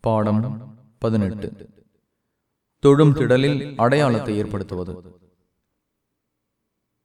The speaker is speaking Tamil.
பாடம் பதினெட்டு. தொழும் திடலில் அடையாளத்தை ஏற்படுத்துவது.